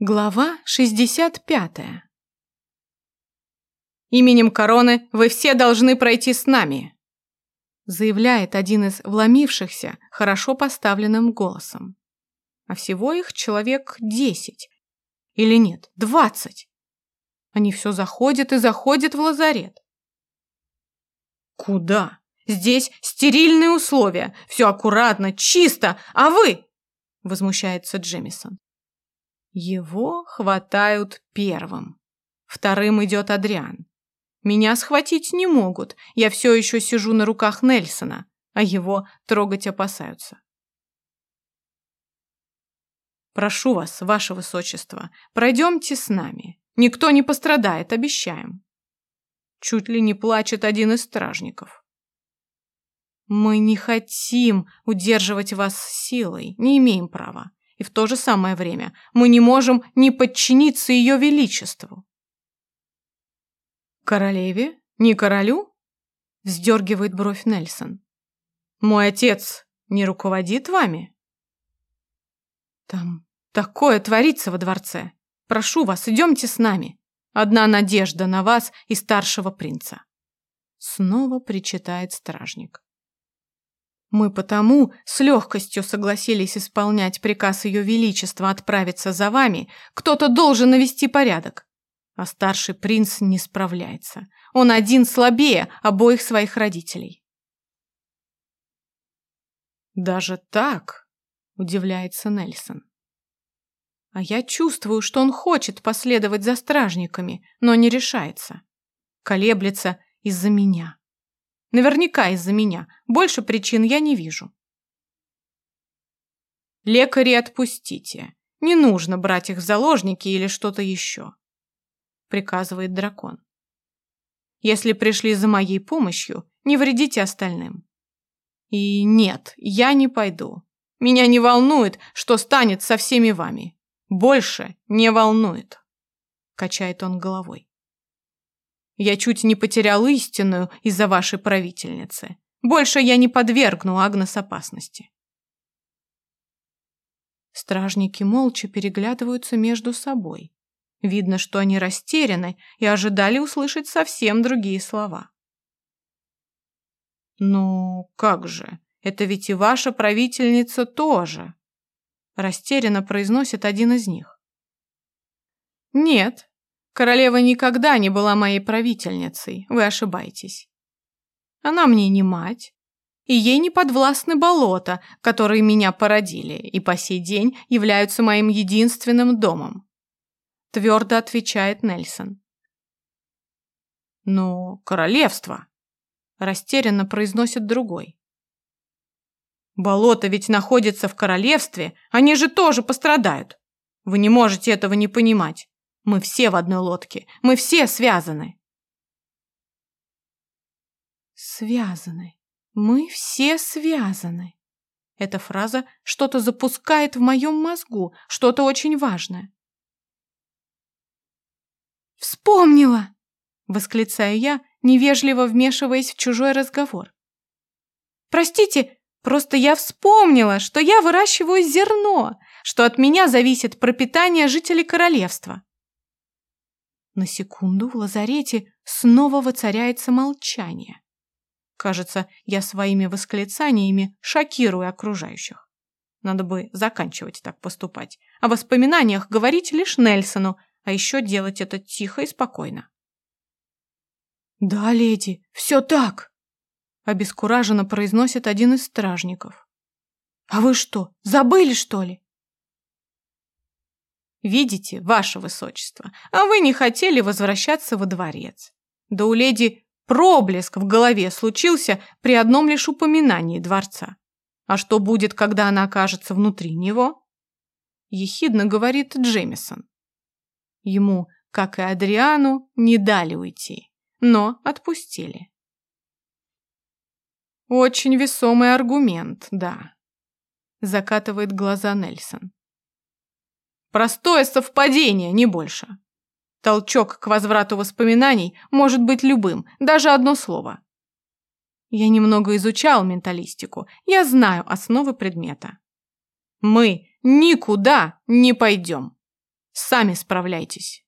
Глава 65 «Именем короны вы все должны пройти с нами», заявляет один из вломившихся хорошо поставленным голосом. А всего их человек десять. Или нет, двадцать. Они все заходят и заходят в лазарет. «Куда? Здесь стерильные условия, все аккуратно, чисто, а вы?» возмущается Джемисон. Его хватают первым. Вторым идет Адриан. Меня схватить не могут, я все еще сижу на руках Нельсона, а его трогать опасаются. Прошу вас, ваше высочество, пройдемте с нами. Никто не пострадает, обещаем. Чуть ли не плачет один из стражников. Мы не хотим удерживать вас силой, не имеем права в то же самое время мы не можем не подчиниться ее величеству. «Королеве? Не королю?» – вздергивает бровь Нельсон. «Мой отец не руководит вами?» «Там такое творится во дворце. Прошу вас, идемте с нами. Одна надежда на вас и старшего принца». Снова причитает стражник. Мы потому с легкостью согласились исполнять приказ Ее Величества отправиться за вами. Кто-то должен навести порядок. А старший принц не справляется. Он один слабее обоих своих родителей. Даже так, удивляется Нельсон. А я чувствую, что он хочет последовать за стражниками, но не решается. Колеблется из-за меня. Наверняка из-за меня. Больше причин я не вижу. Лекари отпустите. Не нужно брать их в заложники или что-то еще. Приказывает дракон. Если пришли за моей помощью, не вредите остальным. И нет, я не пойду. Меня не волнует, что станет со всеми вами. Больше не волнует. Качает он головой. Я чуть не потерял истинную из-за вашей правительницы. Больше я не подвергну Агнес опасности. Стражники молча переглядываются между собой. Видно, что они растеряны и ожидали услышать совсем другие слова. «Ну, как же, это ведь и ваша правительница тоже!» Растерянно произносит один из них. «Нет, Королева никогда не была моей правительницей, вы ошибаетесь. Она мне не мать, и ей не подвластны болота, которые меня породили и по сей день являются моим единственным домом. Твердо отвечает Нельсон. «Ну, королевство», – растерянно произносит другой. «Болото ведь находится в королевстве, они же тоже пострадают. Вы не можете этого не понимать. Мы все в одной лодке. Мы все связаны. Связаны. Мы все связаны. Эта фраза что-то запускает в моем мозгу, что-то очень важное. «Вспомнила!» — восклицаю я, невежливо вмешиваясь в чужой разговор. «Простите, просто я вспомнила, что я выращиваю зерно, что от меня зависит пропитание жителей королевства. На секунду в лазарете снова воцаряется молчание. Кажется, я своими восклицаниями шокирую окружающих. Надо бы заканчивать так поступать. О воспоминаниях говорить лишь Нельсону, а еще делать это тихо и спокойно. «Да, леди, все так!» Обескураженно произносит один из стражников. «А вы что, забыли, что ли?» Видите, ваше высочество, а вы не хотели возвращаться во дворец. Да у леди проблеск в голове случился при одном лишь упоминании дворца. А что будет, когда она окажется внутри него? Ехидно говорит Джемисон. Ему, как и Адриану, не дали уйти, но отпустили. Очень весомый аргумент, да. Закатывает глаза Нельсон. Простое совпадение, не больше. Толчок к возврату воспоминаний может быть любым, даже одно слово. Я немного изучал менталистику, я знаю основы предмета. Мы никуда не пойдем. Сами справляйтесь.